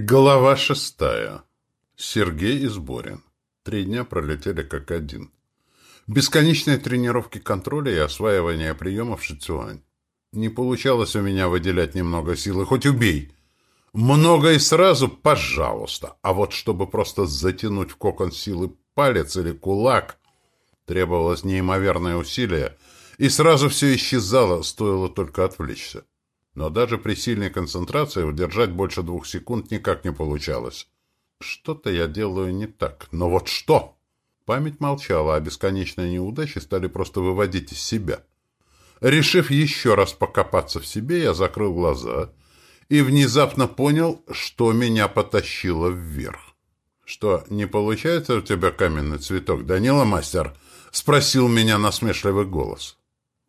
Глава шестая. Сергей Изборин. Три дня пролетели как один. Бесконечные тренировки контроля и осваивания приемов шицюань. Не получалось у меня выделять немного силы, хоть убей. Много и сразу, пожалуйста. А вот чтобы просто затянуть в кокон силы палец или кулак, требовалось неимоверное усилие, и сразу все исчезало, стоило только отвлечься но даже при сильной концентрации удержать больше двух секунд никак не получалось. Что-то я делаю не так. Но вот что? Память молчала, а бесконечные неудачи стали просто выводить из себя. Решив еще раз покопаться в себе, я закрыл глаза и внезапно понял, что меня потащило вверх. «Что, не получается у тебя каменный цветок, Данила мастер?» — спросил меня насмешливый голос.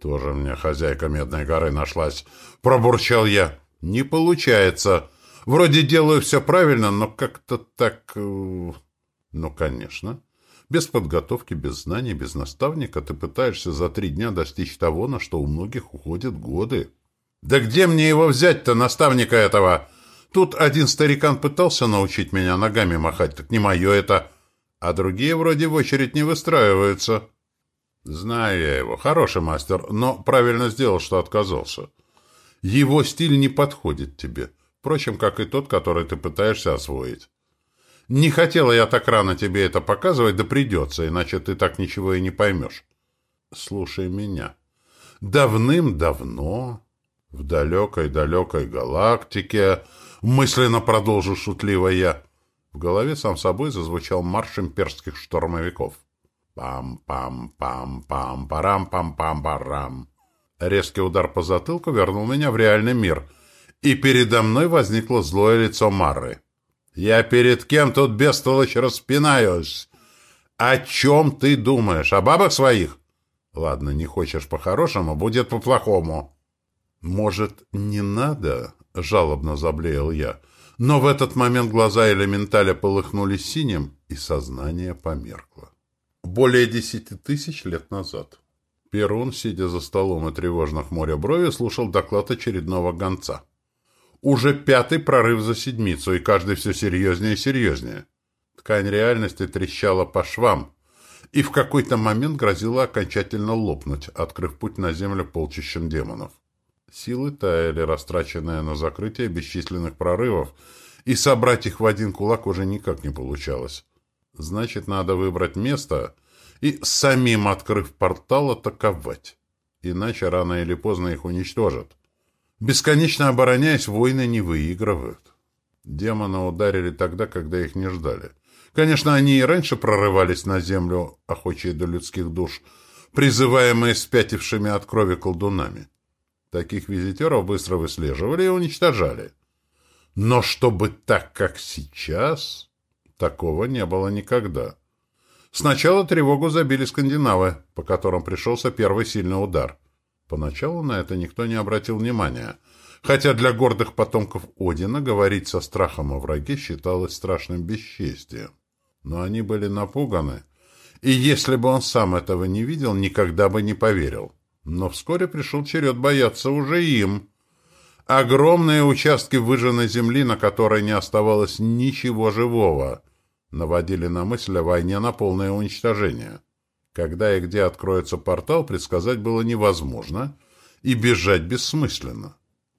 «Тоже мне хозяйка Медной горы нашлась», — пробурчал я. «Не получается. Вроде делаю все правильно, но как-то так...» э, «Ну, конечно. Без подготовки, без знаний, без наставника ты пытаешься за три дня достичь того, на что у многих уходят годы». «Да где мне его взять-то, наставника этого?» Тут один старикан пытался научить меня ногами махать, так не мое это. А другие вроде в очередь не выстраиваются. Знаю я его. Хороший мастер, но правильно сделал, что отказался. Его стиль не подходит тебе. Впрочем, как и тот, который ты пытаешься освоить. Не хотела я так рано тебе это показывать, да придется, иначе ты так ничего и не поймешь. Слушай меня. Давным-давно, в далекой-далекой галактике, мысленно продолжу шутливо я, в голове сам собой зазвучал марш имперских штурмовиков. Пам-пам-пам-пам-парам-пам-пам-парам. Резкий удар по затылку вернул меня в реальный мир, и передо мной возникло злое лицо Марры. «Я перед кем тут, бестолочь, распинаюсь? О чем ты думаешь? О бабах своих? Ладно, не хочешь по-хорошему, будет по-плохому». «Может, не надо?» — жалобно заблеял я. Но в этот момент глаза элементаля полыхнули синим, и сознание померкло более десяти тысяч лет назад. Перун, сидя за столом и тревожно хмуря брови, слушал доклад очередного гонца. Уже пятый прорыв за седмицу, и каждый все серьезнее и серьезнее. Ткань реальности трещала по швам, и в какой-то момент грозила окончательно лопнуть, открыв путь на землю полчищем демонов. Силы таяли, растраченные на закрытие бесчисленных прорывов, и собрать их в один кулак уже никак не получалось. Значит, надо выбрать место и, самим открыв портал, атаковать. Иначе рано или поздно их уничтожат. Бесконечно обороняясь, войны не выигрывают. Демоны ударили тогда, когда их не ждали. Конечно, они и раньше прорывались на землю, охочие до людских душ, призываемые спятившими от крови колдунами. Таких визитеров быстро выслеживали и уничтожали. Но чтобы так, как сейчас... Такого не было никогда. Сначала тревогу забили скандинавы, по которым пришелся первый сильный удар. Поначалу на это никто не обратил внимания, хотя для гордых потомков Одина говорить со страхом о враге считалось страшным бесчестием. Но они были напуганы, и если бы он сам этого не видел, никогда бы не поверил. Но вскоре пришел черед бояться уже им. Огромные участки выжженной земли, на которой не оставалось ничего живого — наводили на мысль о войне на полное уничтожение. Когда и где откроется портал, предсказать было невозможно, и бежать бессмысленно.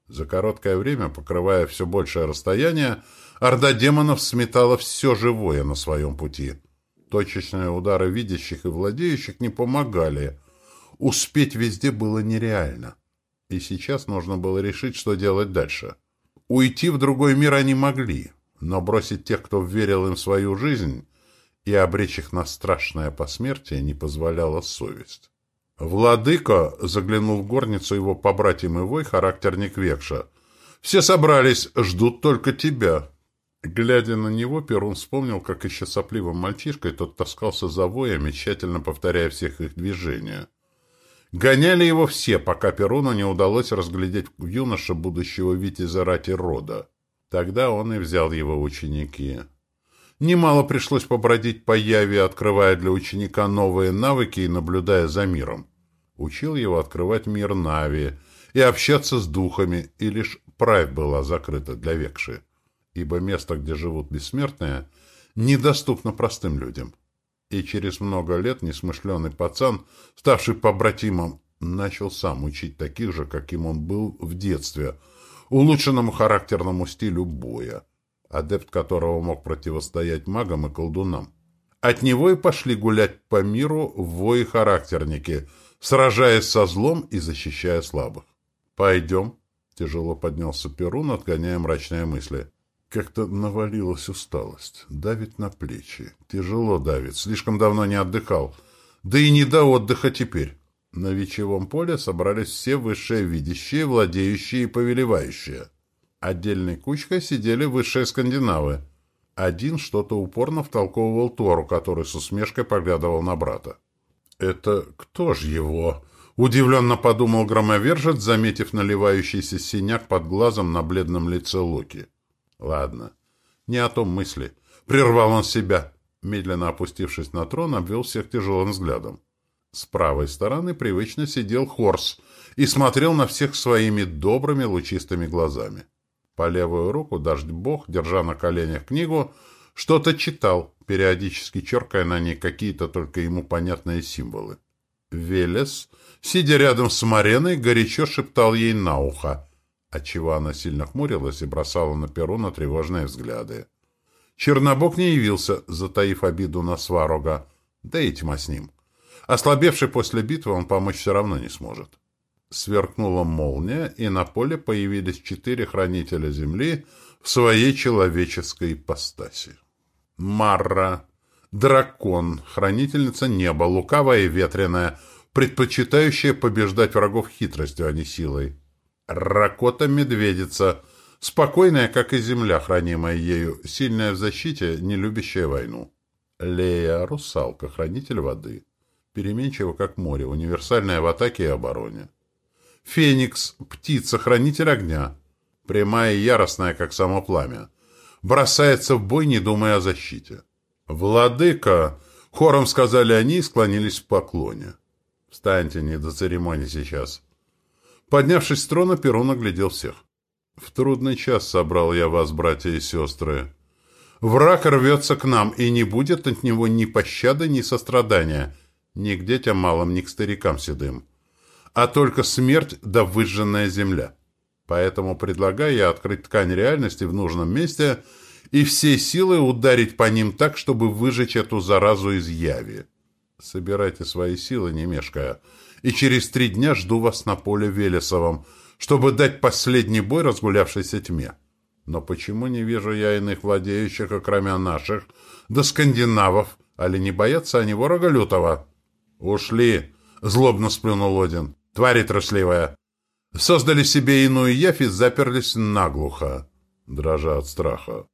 За короткое время, покрывая все большее расстояние, орда демонов сметала все живое на своем пути. Точечные удары видящих и владеющих не помогали. Успеть везде было нереально. И сейчас нужно было решить, что делать дальше. Уйти в другой мир они могли, но бросить тех, кто верил им свою жизнь, и обречь их на страшное посмертие не позволяла совесть. Владыка заглянул в горницу его побратьям и вой, характерник Векша. «Все собрались, ждут только тебя». Глядя на него, Перун вспомнил, как еще сопливым мальчишкой тот таскался за воями, тщательно повторяя всех их движения. Гоняли его все, пока Перуну не удалось разглядеть в юноше будущего витязя рати рода. Тогда он и взял его ученики. Немало пришлось побродить по Яве, открывая для ученика новые навыки и наблюдая за миром. Учил его открывать мир Нави и общаться с духами, и лишь правь была закрыта для Векши. ибо место, где живут бессмертные, недоступно простым людям. И через много лет несмышленый пацан, ставший побратимом, начал сам учить таких же, каким он был в детстве, улучшенному характерному стилю боя, адепт которого мог противостоять магам и колдунам. От него и пошли гулять по миру вои-характерники, сражаясь со злом и защищая слабых. «Пойдем», — тяжело поднялся Перун, отгоняя мрачные мысли. Как-то навалилась усталость, давит на плечи. Тяжело давит, слишком давно не отдыхал. Да и не до отдыха теперь. На вечевом поле собрались все высшие видящие, владеющие и повелевающие. Отдельной кучкой сидели высшие скандинавы. Один что-то упорно втолковывал Тору, который с усмешкой поглядывал на брата. «Это кто ж его?» — удивленно подумал громовержец, заметив наливающийся синяк под глазом на бледном лице Локи. «Ладно, не о том мысли». Прервал он себя. Медленно опустившись на трон, обвел всех тяжелым взглядом. С правой стороны привычно сидел Хорс и смотрел на всех своими добрыми лучистыми глазами. По левую руку дождь-бог, держа на коленях книгу, что-то читал, периодически черкая на ней какие-то только ему понятные символы. Велес, сидя рядом с Мареной, горячо шептал ей на ухо, отчего она сильно хмурилась и бросала на Перуна тревожные взгляды. Чернобог не явился, затаив обиду на Сварога, да и тьма с ним. Ослабевший после битвы он помочь все равно не сможет. Сверкнула молния, и на поле появились четыре хранителя земли в своей человеческой ипостаси. Марра, дракон, хранительница неба, лукавая и ветреная, предпочитающая побеждать врагов хитростью, а не силой. Ракота-медведица, спокойная, как и земля, хранимая ею, сильная в защите, не любящая войну. Лея, русалка, хранитель воды переменчиво, как море, универсальная в атаке и обороне. Феникс — птица-хранитель огня, прямая и яростная, как само пламя, бросается в бой, не думая о защите. «Владыка!» — хором сказали они и склонились в поклоне. «Встаньте, не до церемонии сейчас». Поднявшись с трона, Перун оглядел всех. «В трудный час собрал я вас, братья и сестры. Враг рвется к нам, и не будет от него ни пощады, ни сострадания» Ни к детям малым, ни к старикам седым. А только смерть да выжженная земля. Поэтому предлагаю я открыть ткань реальности в нужном месте и всей силы ударить по ним так, чтобы выжечь эту заразу из яви. Собирайте свои силы, не мешкая, и через три дня жду вас на поле Велесовом, чтобы дать последний бой разгулявшейся тьме. Но почему не вижу я иных владеющих, окромя наших, да скандинавов, али не боятся они ворога лютого?» «Ушли!» — злобно сплюнул Один. «Твари трусливая!» Создали себе иную явь заперлись наглухо, дрожа от страха.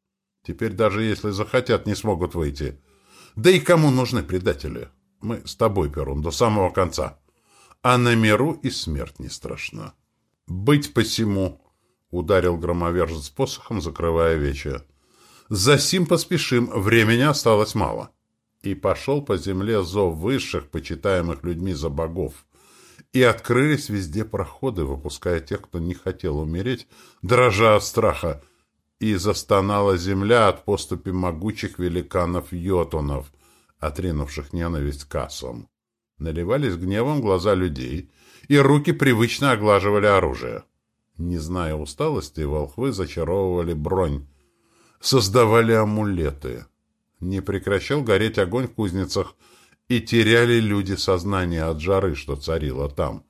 Теперь даже если захотят, не смогут выйти. Да и кому нужны предатели? Мы с тобой, Перун, до самого конца. А на миру и смерть не страшна. «Быть посему!» — ударил громовержец посохом, закрывая вече. «За сим поспешим, времени осталось мало» и пошел по земле зов высших, почитаемых людьми за богов. И открылись везде проходы, выпуская тех, кто не хотел умереть, дрожа от страха. И застонала земля от поступи могучих великанов-йотунов, отринувших ненависть к. Наливались гневом глаза людей, и руки привычно оглаживали оружие. Не зная усталости, волхвы зачаровывали бронь, создавали амулеты — не прекращал гореть огонь в кузницах, и теряли люди сознание от жары, что царило там.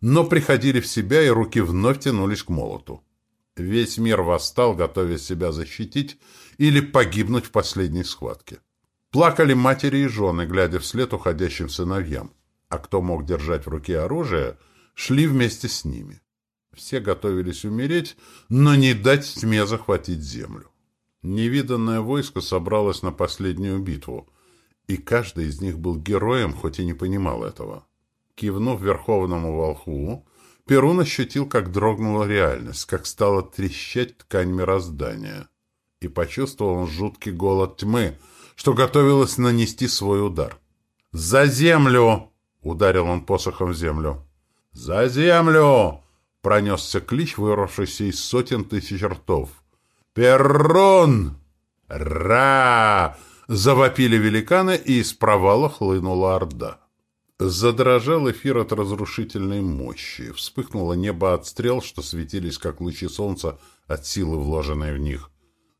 Но приходили в себя, и руки вновь тянулись к молоту. Весь мир восстал, готовясь себя защитить или погибнуть в последней схватке. Плакали матери и жены, глядя вслед уходящим сыновьям. А кто мог держать в руке оружие, шли вместе с ними. Все готовились умереть, но не дать тьме захватить землю. Невиданное войско собралось на последнюю битву, и каждый из них был героем, хоть и не понимал этого. Кивнув верховному волхву, Перун ощутил, как дрогнула реальность, как стала трещать ткань мироздания. И почувствовал он жуткий голод тьмы, что готовилась нанести свой удар. «За землю!» — ударил он посохом в землю. «За землю!» — пронесся клич, вырвавшийся из сотен тысяч ртов. «Перрон!» «Ра!» — завопили великаны, и из провала хлынула орда. Задрожал эфир от разрушительной мощи. Вспыхнуло небо от стрел, что светились, как лучи солнца, от силы, вложенной в них.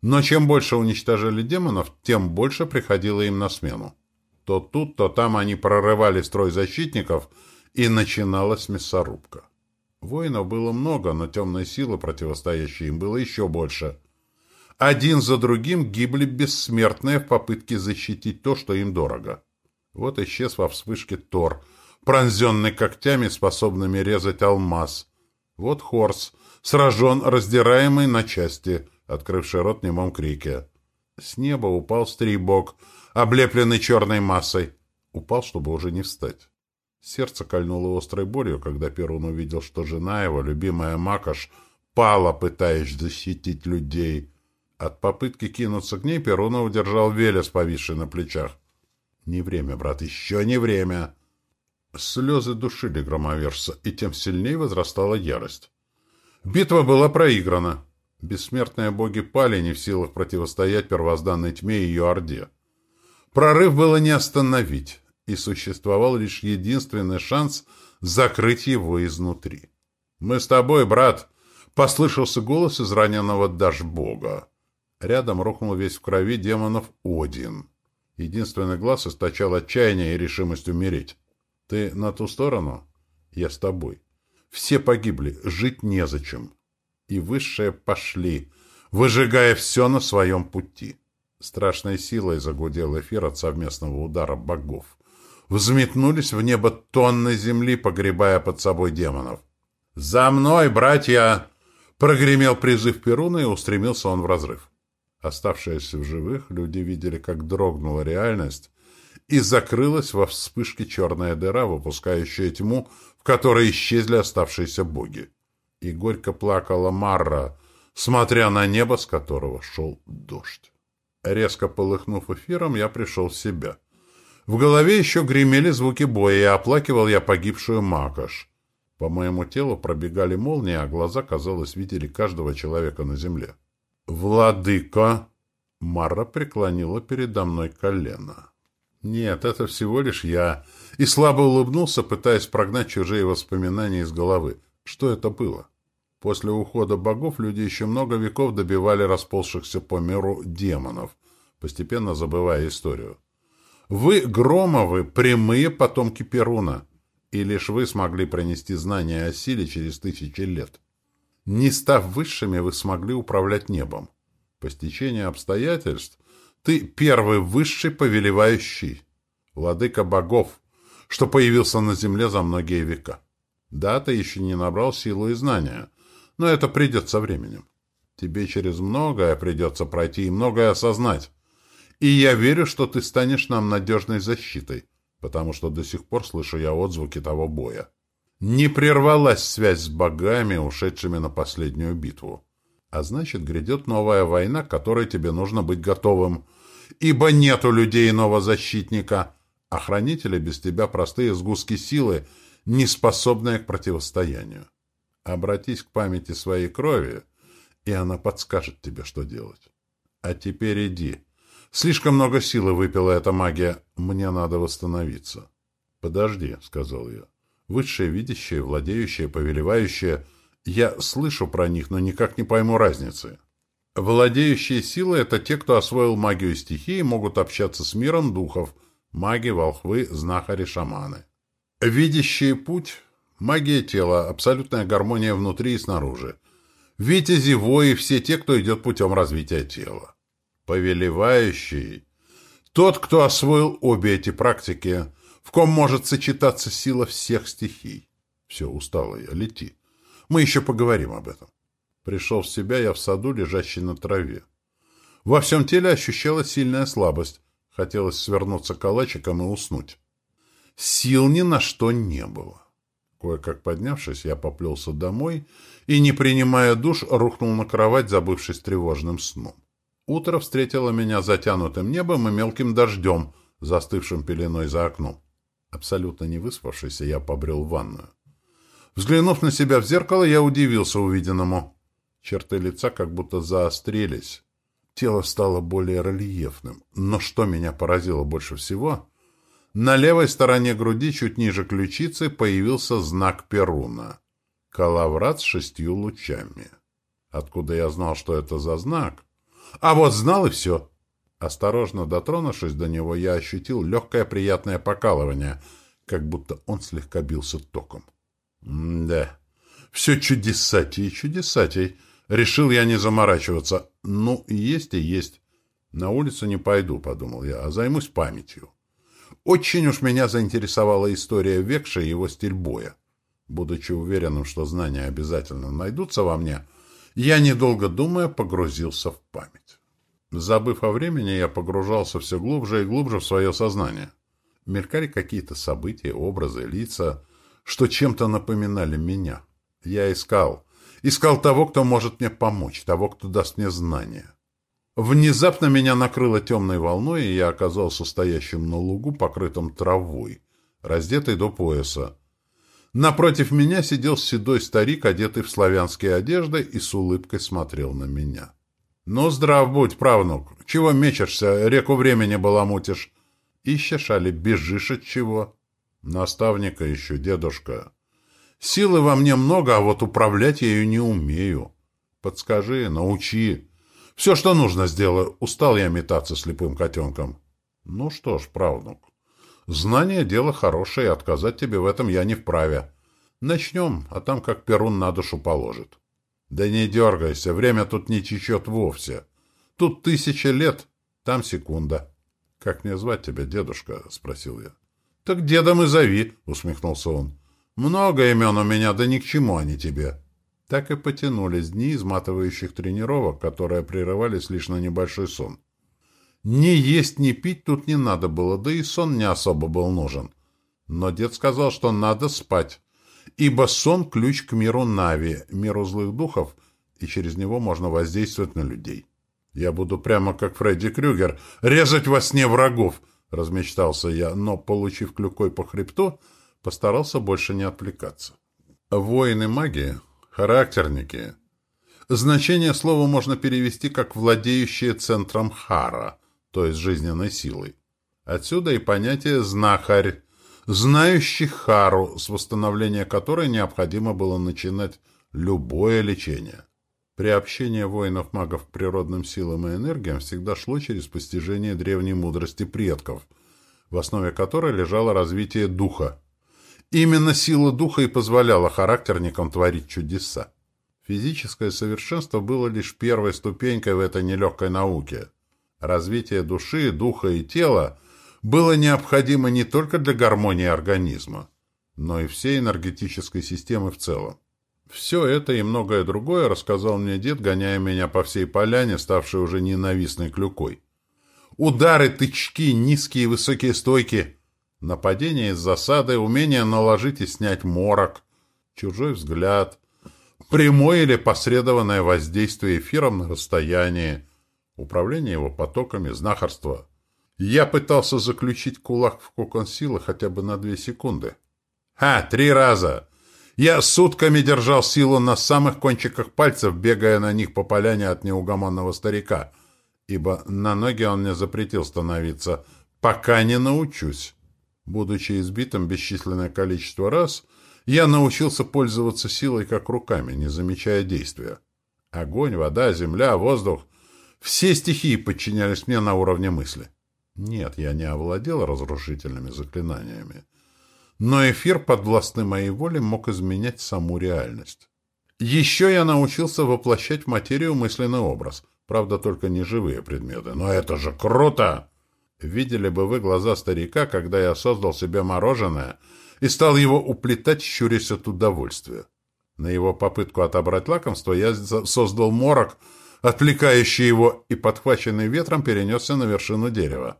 Но чем больше уничтожали демонов, тем больше приходило им на смену. То тут, то там они прорывали строй защитников, и начиналась мясорубка. Воинов было много, но темной силы, противостоящей им, было еще больше. Один за другим гибли бессмертные в попытке защитить то, что им дорого. Вот исчез во вспышке Тор, пронзенный когтями, способными резать алмаз. Вот Хорс, сражен, раздираемый на части, открывший рот немом крике. С неба упал Стрибок, облепленный черной массой. Упал, чтобы уже не встать. Сердце кольнуло острой болью, когда Перун увидел, что жена его, любимая Макаш, пала, пытаясь защитить людей. От попытки кинуться к ней Перуна удержал Велес, повисший на плечах. Не время, брат, еще не время. Слезы душили громовержца, и тем сильнее возрастала ярость. Битва была проиграна. Бессмертные боги пали не в силах противостоять первозданной тьме и ее орде. Прорыв было не остановить, и существовал лишь единственный шанс закрыть его изнутри. «Мы с тобой, брат!» — послышался голос из раненого Дашбога. Рядом рухнул весь в крови демонов Один. Единственный глаз источал отчаяние и решимость умереть. Ты на ту сторону? Я с тобой. Все погибли, жить незачем. И высшие пошли, выжигая все на своем пути. Страшной силой загудел эфир от совместного удара богов. Взметнулись в небо тонны земли, погребая под собой демонов. «За мной, братья!» Прогремел призыв Перуна, и устремился он в разрыв. Оставшиеся в живых люди видели, как дрогнула реальность, и закрылась во вспышке черная дыра, выпускающая тьму, в которой исчезли оставшиеся боги. И горько плакала Марра, смотря на небо, с которого шел дождь. Резко полыхнув эфиром, я пришел в себя. В голове еще гремели звуки боя, и оплакивал я погибшую Макаш. По моему телу пробегали молнии, а глаза, казалось, видели каждого человека на земле. «Владыка!» Мара преклонила передо мной колено. «Нет, это всего лишь я». И слабо улыбнулся, пытаясь прогнать чужие воспоминания из головы. Что это было? После ухода богов люди еще много веков добивали расползшихся по миру демонов, постепенно забывая историю. Вы, Громовы, прямые потомки Перуна, и лишь вы смогли пронести знания о силе через тысячи лет. Не став высшими, вы смогли управлять небом. По стечению обстоятельств ты первый высший повелевающий, владыка богов, что появился на земле за многие века. Да, ты еще не набрал силу и знания, но это придет со временем. Тебе через многое придется пройти и многое осознать. И я верю, что ты станешь нам надежной защитой, потому что до сих пор слышу я отзвуки того боя. Не прервалась связь с богами, ушедшими на последнюю битву. А значит, грядет новая война, к которой тебе нужно быть готовым. Ибо нет у людей иного защитника, а без тебя простые сгустки силы, не способные к противостоянию. Обратись к памяти своей крови, и она подскажет тебе, что делать. А теперь иди. Слишком много силы выпила эта магия. Мне надо восстановиться. Подожди, — сказал я. Высшее видящее, владеющее, повелевающее. Я слышу про них, но никак не пойму разницы. Владеющие силы — это те, кто освоил магию стихии и могут общаться с миром духов. Маги, волхвы, знахари, шаманы. Видящие путь — магия тела, абсолютная гармония внутри и снаружи. Витязи, вои — все те, кто идет путем развития тела. Повелевающий — тот, кто освоил обе эти практики — в ком может сочетаться сила всех стихий. Все, устала я, лети. Мы еще поговорим об этом. Пришел в себя я в саду, лежащий на траве. Во всем теле ощущалась сильная слабость. Хотелось свернуться калачиком и уснуть. Сил ни на что не было. Кое-как поднявшись, я поплелся домой и, не принимая душ, рухнул на кровать, забывшись тревожным сном. Утро встретило меня затянутым небом и мелким дождем, застывшим пеленой за окном. Абсолютно не выспавшийся, я побрел в ванную. Взглянув на себя в зеркало, я удивился увиденному. Черты лица как будто заострились. Тело стало более рельефным. Но что меня поразило больше всего? На левой стороне груди, чуть ниже ключицы, появился знак Перуна. Калаврат с шестью лучами. Откуда я знал, что это за знак? А вот знал и все. Осторожно дотронувшись до него, я ощутил легкое приятное покалывание, как будто он слегка бился током. М да, все чудесатей чудесатей. Решил я не заморачиваться. Ну, есть и есть. На улицу не пойду, подумал я, а займусь памятью. Очень уж меня заинтересовала история Векша и его стиль боя. Будучи уверенным, что знания обязательно найдутся во мне, я, недолго думая, погрузился в память. Забыв о времени, я погружался все глубже и глубже в свое сознание. Мелькали какие-то события, образы, лица, что чем-то напоминали меня. Я искал. Искал того, кто может мне помочь, того, кто даст мне знания. Внезапно меня накрыло темной волной, и я оказался стоящим на лугу, покрытым травой, раздетый до пояса. Напротив меня сидел седой старик, одетый в славянские одежды, и с улыбкой смотрел на меня. — Ну, здрав будь, правнук! Чего мечешься, реку времени баламутишь? Ищешь, али бежишь от чего? — Наставника еще, дедушка. Силы во мне много, а вот управлять я ее не умею. Подскажи, научи. Все, что нужно, сделаю. Устал я метаться слепым котенком. Ну что ж, правнук, знание — дело хорошее, отказать тебе в этом я не вправе. Начнем, а там как перун на душу положит. Да не дергайся, время тут не течет вовсе. Тут тысяча лет, там секунда. — Как мне звать тебя, дедушка? — спросил я. — Так дедом и зови, — усмехнулся он. — Много имен у меня, да ни к чему они тебе. — так и потянулись дни изматывающих тренировок, которые прерывались лишь на небольшой сон. Ни есть, ни пить тут не надо было, да и сон не особо был нужен. Но дед сказал, что надо спать, ибо сон – ключ к миру Нави, миру злых духов, и через него можно воздействовать на людей. «Я буду прямо как Фредди Крюгер, резать во сне врагов!» – размечтался я, но, получив клюкой по хребту, постарался больше не отвлекаться. Воины магии Характерники. Значение слова можно перевести как «владеющие центром хара», то есть жизненной силой. Отсюда и понятие «знахарь», знающий хару, с восстановления которой необходимо было начинать любое лечение. Приобщение воинов-магов к природным силам и энергиям всегда шло через постижение древней мудрости предков, в основе которой лежало развитие духа, Именно сила духа и позволяла характерникам творить чудеса. Физическое совершенство было лишь первой ступенькой в этой нелегкой науке. Развитие души, духа и тела было необходимо не только для гармонии организма, но и всей энергетической системы в целом. Все это и многое другое рассказал мне дед, гоняя меня по всей поляне, ставшей уже ненавистной клюкой. Удары, тычки, низкие и высокие стойки — Нападение из засады, умение наложить и снять морок, чужой взгляд, прямое или посредованное воздействие эфиром на расстоянии, управление его потоками, знахарство. Я пытался заключить кулак в кокон силы хотя бы на две секунды. Ха, три раза! Я сутками держал силу на самых кончиках пальцев, бегая на них по поляне от неугомонного старика, ибо на ноги он мне запретил становиться, пока не научусь. Будучи избитым бесчисленное количество раз, я научился пользоваться силой как руками, не замечая действия. Огонь, вода, земля, воздух — все стихии подчинялись мне на уровне мысли. Нет, я не овладел разрушительными заклинаниями. Но эфир, подвластный моей воле, мог изменять саму реальность. Еще я научился воплощать в материю мысленный образ. Правда, только не живые предметы. Но это же круто! Видели бы вы глаза старика, когда я создал себе мороженое и стал его уплетать, щурясь от удовольствия. На его попытку отобрать лакомство я создал морок, отвлекающий его, и, подхваченный ветром, перенесся на вершину дерева.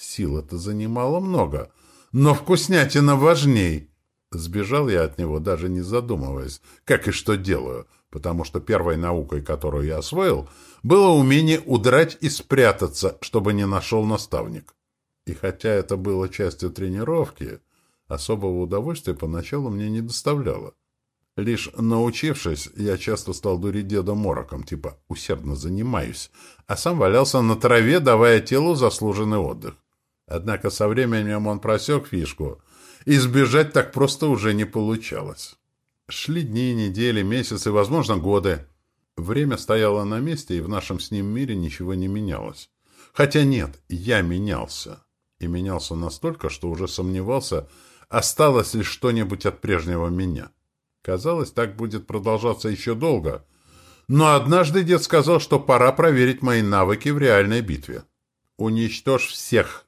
Сила-то занимала много, но вкуснятина важней. Сбежал я от него, даже не задумываясь, как и что делаю, потому что первой наукой, которую я освоил — было умение удрать и спрятаться, чтобы не нашел наставник. И хотя это было частью тренировки, особого удовольствия поначалу мне не доставляло. Лишь научившись, я часто стал дурить деда мороком, типа «усердно занимаюсь», а сам валялся на траве, давая телу заслуженный отдых. Однако со временем он просек фишку, и сбежать так просто уже не получалось. Шли дни, недели, месяцы, возможно, годы. Время стояло на месте, и в нашем с ним мире ничего не менялось. Хотя нет, я менялся. И менялся настолько, что уже сомневался, осталось ли что-нибудь от прежнего меня. Казалось, так будет продолжаться еще долго. Но однажды дед сказал, что пора проверить мои навыки в реальной битве. «Уничтожь всех!» —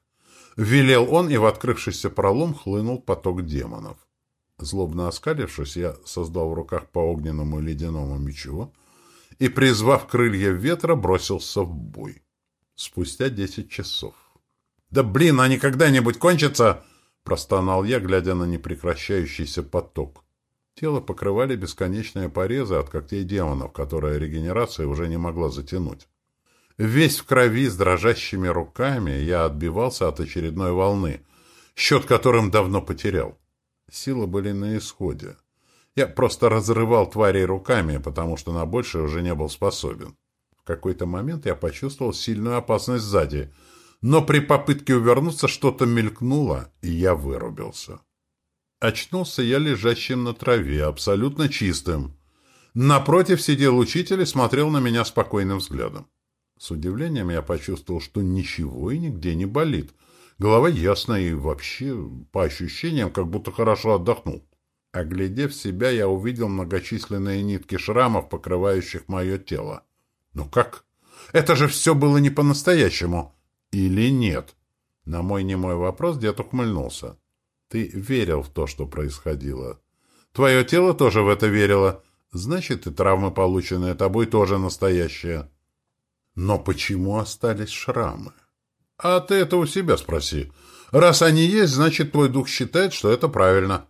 велел он, и в открывшийся пролом хлынул поток демонов. Злобно оскалившись, я создал в руках по огненному и ледяному мечу и, призвав крылья ветра, бросился в бой. Спустя десять часов. «Да блин, они когда-нибудь кончатся!» — простонал я, глядя на непрекращающийся поток. Тело покрывали бесконечные порезы от когтей демонов, которые регенерация уже не могла затянуть. Весь в крови с дрожащими руками я отбивался от очередной волны, счет которым давно потерял. Силы были на исходе. Я просто разрывал тварей руками, потому что на большее уже не был способен. В какой-то момент я почувствовал сильную опасность сзади, но при попытке увернуться что-то мелькнуло, и я вырубился. Очнулся я лежащим на траве, абсолютно чистым. Напротив сидел учитель и смотрел на меня спокойным взглядом. С удивлением я почувствовал, что ничего и нигде не болит — Голова ясная и вообще, по ощущениям, как будто хорошо отдохнул. Оглядев себя, я увидел многочисленные нитки шрамов, покрывающих мое тело. Ну как? Это же все было не по-настоящему. Или нет? На мой немой вопрос дед ухмыльнулся. Ты верил в то, что происходило. Твое тело тоже в это верило. Значит, и травмы, полученные тобой, тоже настоящие. Но почему остались шрамы? А ты это у себя спроси. Раз они есть, значит, твой дух считает, что это правильно.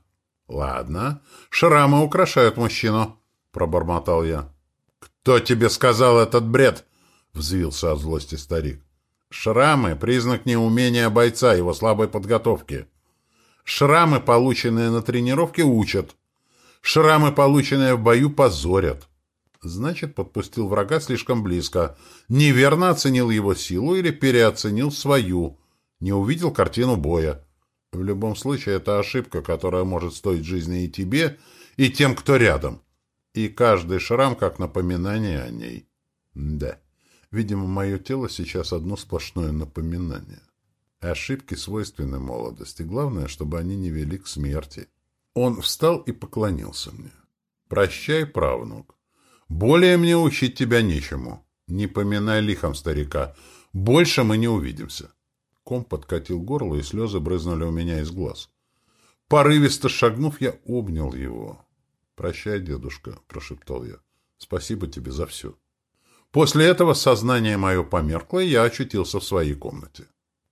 Ладно. Шрамы украшают мужчину, пробормотал я. Кто тебе сказал этот бред? Взвился от злости старик. Шрамы — признак неумения бойца, его слабой подготовки. Шрамы, полученные на тренировке, учат. Шрамы, полученные в бою, позорят. Значит, подпустил врага слишком близко. Неверно оценил его силу или переоценил свою. Не увидел картину боя. В любом случае, это ошибка, которая может стоить жизни и тебе, и тем, кто рядом. И каждый шрам как напоминание о ней. Да, видимо, мое тело сейчас одно сплошное напоминание. Ошибки свойственны молодости. Главное, чтобы они не вели к смерти. Он встал и поклонился мне. «Прощай, правнук. Более мне учить тебя нечему. Не поминай лихом старика. Больше мы не увидимся. Ком подкатил горло, и слезы брызнули у меня из глаз. Порывисто шагнув, я обнял его. «Прощай, дедушка», — прошептал я. «Спасибо тебе за все». После этого сознание мое померкло, и я очутился в своей комнате.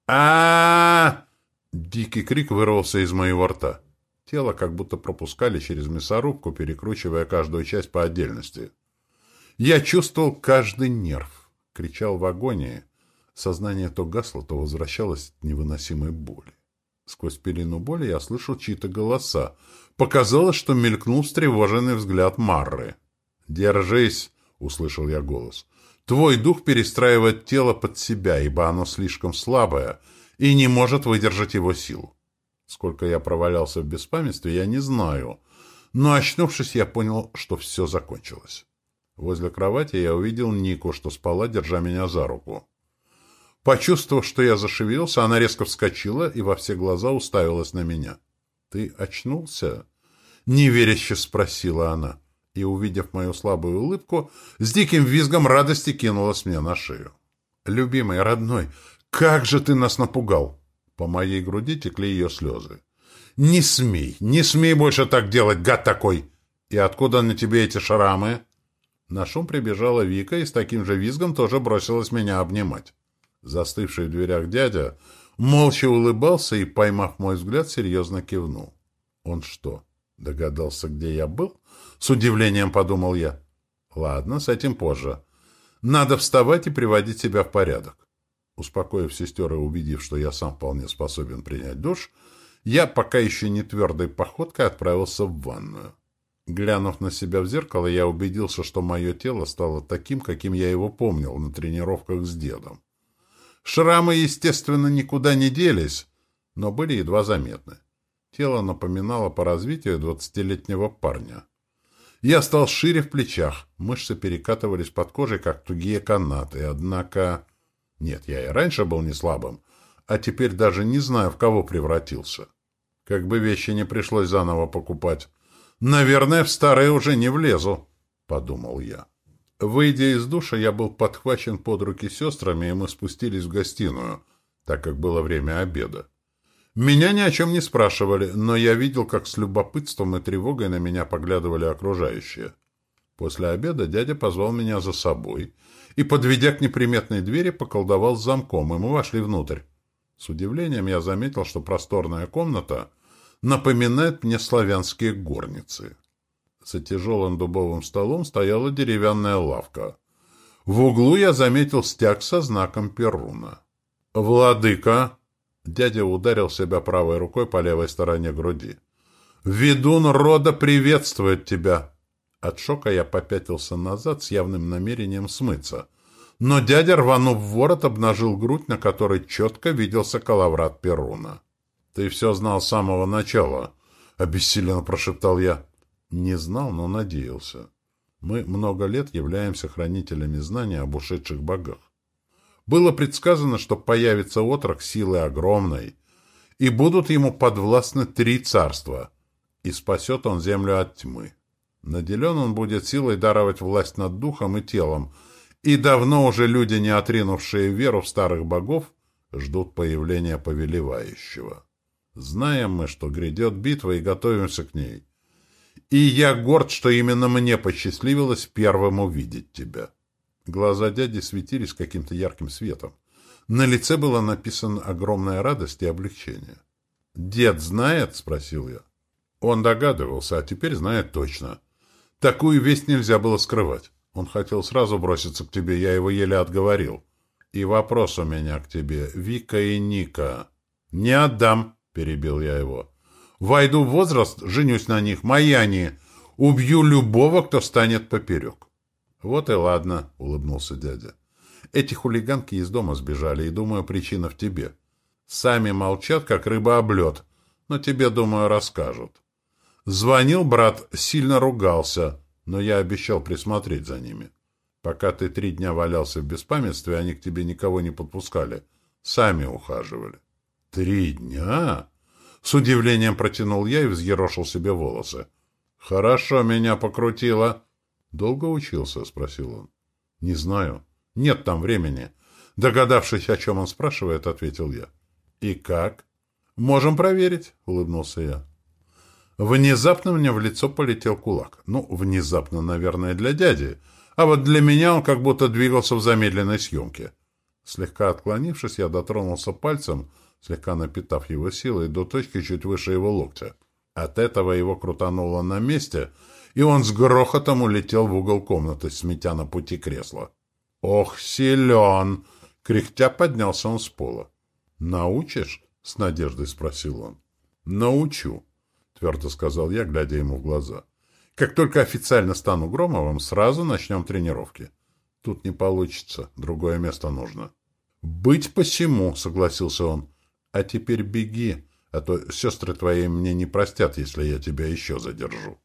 а Дикий крик вырвался из моего рта. Тело как будто пропускали через мясорубку, перекручивая каждую часть по отдельности. Я чувствовал каждый нерв, кричал в агонии. Сознание то гасло, то возвращалось от невыносимой боли. Сквозь пелену боли я слышал чьи-то голоса. Показалось, что мелькнул встревоженный взгляд Марры. «Держись!» — услышал я голос. «Твой дух перестраивает тело под себя, ибо оно слишком слабое и не может выдержать его сил. Сколько я провалялся в беспамятстве, я не знаю, но, очнувшись, я понял, что все закончилось. Возле кровати я увидел Нику, что спала, держа меня за руку. Почувствовав, что я зашевелился, она резко вскочила и во все глаза уставилась на меня. — Ты очнулся? — неверяще спросила она. И, увидев мою слабую улыбку, с диким визгом радости кинулась мне на шею. — Любимый, родной, как же ты нас напугал! По моей груди текли ее слезы. — Не смей, не смей больше так делать, гад такой! И откуда на тебе эти шрамы? — на шум прибежала Вика и с таким же визгом тоже бросилась меня обнимать. Застывший в дверях дядя молча улыбался и, поймав мой взгляд, серьезно кивнул. «Он что, догадался, где я был?» С удивлением подумал я. «Ладно, с этим позже. Надо вставать и приводить себя в порядок». Успокоив сестер и убедив, что я сам вполне способен принять душ, я, пока еще не твердой походкой, отправился в ванную. Глянув на себя в зеркало, я убедился, что мое тело стало таким, каким я его помнил на тренировках с дедом. Шрамы, естественно, никуда не делись, но были едва заметны. Тело напоминало по развитию двадцатилетнего парня. Я стал шире в плечах, мышцы перекатывались под кожей, как тугие канаты, однако... Нет, я и раньше был не слабым, а теперь даже не знаю, в кого превратился. Как бы вещи не пришлось заново покупать. Наверное, в старые уже не влезу, — подумал я. Выйдя из душа, я был подхвачен под руки сестрами, и мы спустились в гостиную, так как было время обеда. Меня ни о чем не спрашивали, но я видел, как с любопытством и тревогой на меня поглядывали окружающие. После обеда дядя позвал меня за собой и, подведя к неприметной двери, поколдовал с замком, и мы вошли внутрь. С удивлением я заметил, что просторная комната напоминает мне славянские горницы. За тяжелым дубовым столом стояла деревянная лавка. В углу я заметил стяг со знаком Перуна. «Владыка!» Дядя ударил себя правой рукой по левой стороне груди. «Ведун рода приветствует тебя!» От шока я попятился назад с явным намерением смыться. Но дядя, рванув ворот, обнажил грудь, на которой четко виделся калаврат Перуна. «Ты все знал с самого начала», — обессиленно прошептал я. Не знал, но надеялся. Мы много лет являемся хранителями знаний об ушедших богах. Было предсказано, что появится отрок силы огромной, и будут ему подвластны три царства, и спасет он землю от тьмы. Наделен он будет силой даровать власть над духом и телом, и давно уже люди, не отринувшие веру в старых богов, ждут появления повелевающего. Знаем мы, что грядет битва, и готовимся к ней. И я горд, что именно мне посчастливилось первым увидеть тебя. Глаза дяди светились каким-то ярким светом. На лице было написано огромная радость и облегчение. «Дед знает?» — спросил я. Он догадывался, а теперь знает точно. Такую весть нельзя было скрывать. Он хотел сразу броситься к тебе, я его еле отговорил. И вопрос у меня к тебе, Вика и Ника. Не отдам, — перебил я его. «Войду в возраст, женюсь на них, мои они. Убью любого, кто станет поперек». «Вот и ладно», — улыбнулся дядя. «Эти хулиганки из дома сбежали, и, думаю, причина в тебе. Сами молчат, как рыба об лед, но тебе, думаю, расскажут. Звонил брат, сильно ругался, но я обещал присмотреть за ними. Пока ты три дня валялся в беспамятстве, они к тебе никого не подпускали. Сами ухаживали. «Три дня?» С удивлением протянул я и взъерошил себе волосы. «Хорошо меня покрутило». «Долго учился?» — спросил он. «Не знаю. Нет там времени». Догадавшись, о чем он спрашивает, ответил я. «И как?» «Можем проверить», — улыбнулся я. Внезапно мне в лицо полетел кулак. Ну, внезапно, наверное, для дяди. А вот для меня он как будто двигался в замедленной съемке. Слегка отклонившись, я дотронулся пальцем слегка напитав его силой до точки чуть выше его локтя. От этого его крутануло на месте, и он с грохотом улетел в угол комнаты, сметя на пути кресла. «Ох, силен!» — кряхтя поднялся он с пола. «Научишь?» — с надеждой спросил он. «Научу», — твердо сказал я, глядя ему в глаза. «Как только официально стану Громовым, сразу начнем тренировки. Тут не получится, другое место нужно». «Быть посему», — согласился он. А теперь беги, а то сестры твои мне не простят, если я тебя еще задержу.